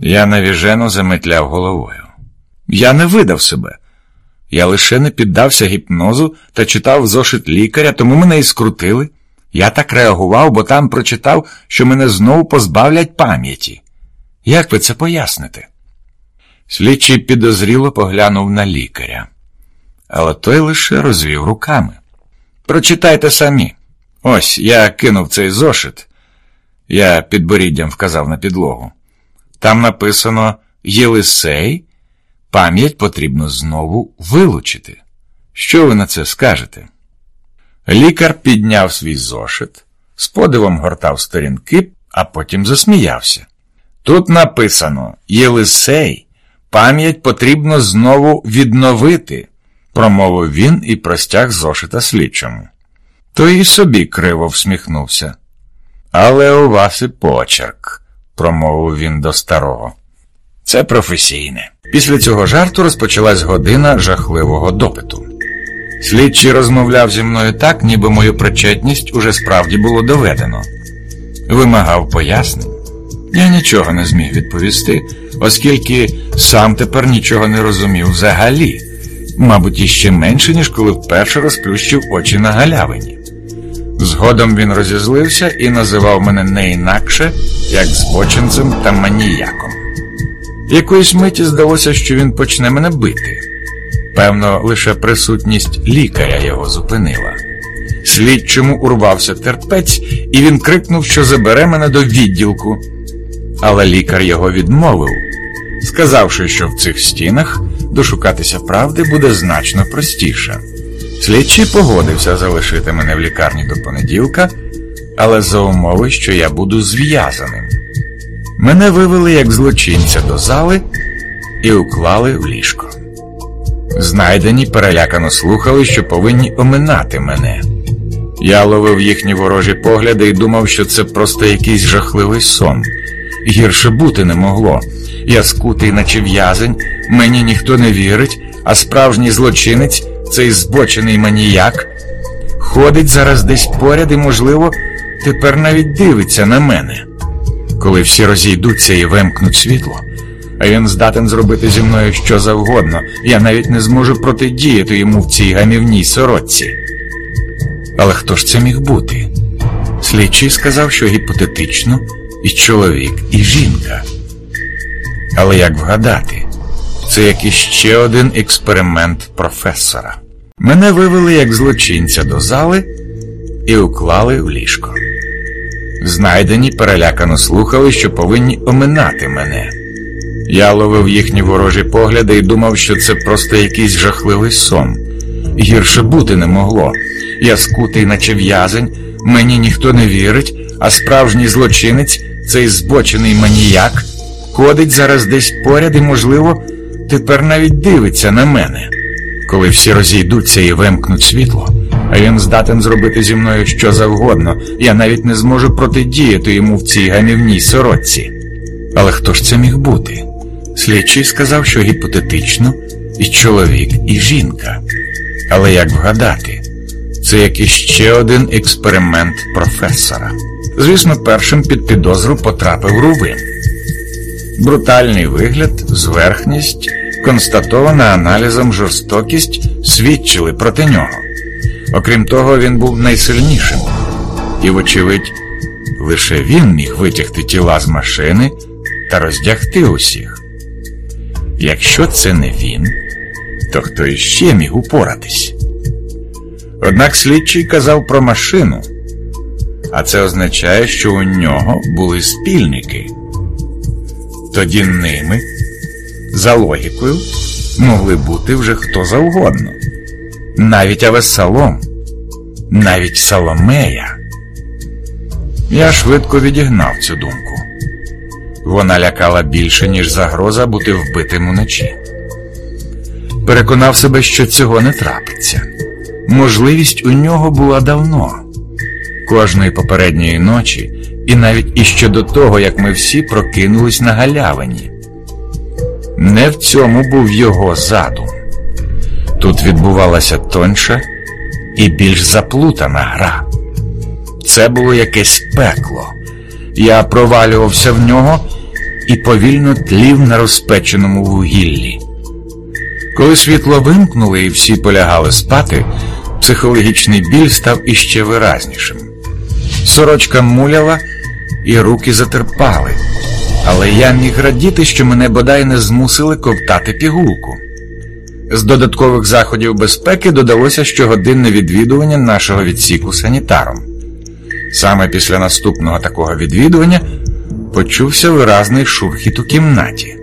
Я навіжено заметляв головою. Я не видав себе. Я лише не піддався гіпнозу та читав зошит лікаря, тому мене і скрутили. Я так реагував, бо там прочитав, що мене знову позбавлять пам'яті. Як ви це поясните? Слідчий підозріло поглянув на лікаря, але той лише розвів руками. Прочитайте самі. Ось я кинув цей зошит. Я підборіддям вказав на підлогу. Там написано Єлисей, пам'ять потрібно знову вилучити. Що ви на це скажете? Лікар підняв свій зошит, з подивом гортав сторінки, а потім засміявся. Тут написано Єлисей, пам'ять потрібно знову відновити, промовив він і простяг зошита слідчому. Той і собі криво всміхнувся. Але у вас і почерк, промовив він до старого. Це професійне. Після цього жарту розпочалась година жахливого допиту. Слідчий розмовляв зі мною так, ніби мою причетність уже справді було доведено. Вимагав пояснень. Я нічого не зміг відповісти, оскільки сам тепер нічого не розумів взагалі, мабуть, іще менше, ніж коли вперше розплющив очі на галявині. Згодом він розізлився і називав мене не інакше, як збочинцем та маніяком. Якоїсь миті здалося, що він почне мене бити. Певно, лише присутність лікаря його зупинила. Слідчому урвався терпець, і він крикнув, що забере мене до відділку. Але лікар його відмовив, сказавши, що в цих стінах дошукатися правди буде значно простіше. Слідчий погодився залишити мене в лікарні до понеділка, але за умови, що я буду зв'язаним. Мене вивели як злочинця до зали і уклали в ліжко. Знайдені перелякано слухали, що повинні оминати мене. Я ловив їхні ворожі погляди і думав, що це просто якийсь жахливий сон. Гірше бути не могло. Я скутий, наче в'язень, мені ніхто не вірить, а справжній злочинець, цей збочений маніяк, ходить зараз десь поряд і, можливо, тепер навіть дивиться на мене. Коли всі розійдуться і вимкнуть світло, а він здатен зробити зі мною що завгодно, я навіть не зможу протидіяти йому в цій гамівній сорочці. Але хто ж це міг бути? Слідчий сказав, що гіпотетично і чоловік, і жінка. Але як вгадати, це якийсь ще один експеримент професора. Мене вивели як злочинця до зали і уклали в ліжко. Знайдені перелякано слухали, що повинні оминати мене. Я ловив їхні ворожі погляди і думав, що це просто якийсь жахливий сон. Гірше бути не могло. Я скутий, наче в'язень, мені ніхто не вірить, а справжній злочинець, цей збочений маніяк, ходить зараз десь поряд і, можливо, тепер навіть дивиться на мене. Коли всі розійдуться і вимкнуть світло, а він здатен зробити зі мною що завгодно, я навіть не зможу протидіяти йому в цій гамівній сорочці. Але хто ж це міг бути? Слідчий сказав, що гіпотетично і чоловік, і жінка. Але як вгадати, це якийсь ще один експеримент професора. Звісно, першим під підозру потрапив Рувим. Брутальний вигляд, зверхність, констатована аналізом жорстокість свідчили проти нього. Окрім того, він був найсильнішим, і, вочевидь, лише він міг витягти тіла з машини та роздягти усіх. Якщо це не він, то хто іще міг упоратись? Однак слідчий казав про машину, а це означає, що у нього були спільники. Тоді ними, за логікою, могли бути вже хто завгодно, навіть Авесалом, навіть Соломея. Я швидко відігнав цю думку. Вона лякала більше, ніж загроза бути вбитим уночі. Переконав себе, що цього не трапиться. Можливість у нього була давно, кожної попередньої ночі, і навіть іще до того, як ми всі прокинулись на галявині. Не в цьому був його задум. Тут відбувалася тонша і більш заплутана гра. Це було якесь пекло. Я провалювався в нього і повільно тлів на розпеченому вугіллі. Коли світло вимкнули і всі полягали спати, психологічний біль став іще виразнішим. Сорочка муляла, і руки затерпали, але я міг радіти, що мене бодай не змусили ковтати пігулку. З додаткових заходів безпеки додалося щогодинне відвідування нашого відсіку санітаром. Саме після наступного такого відвідування почувся виразний шурхіт у кімнаті.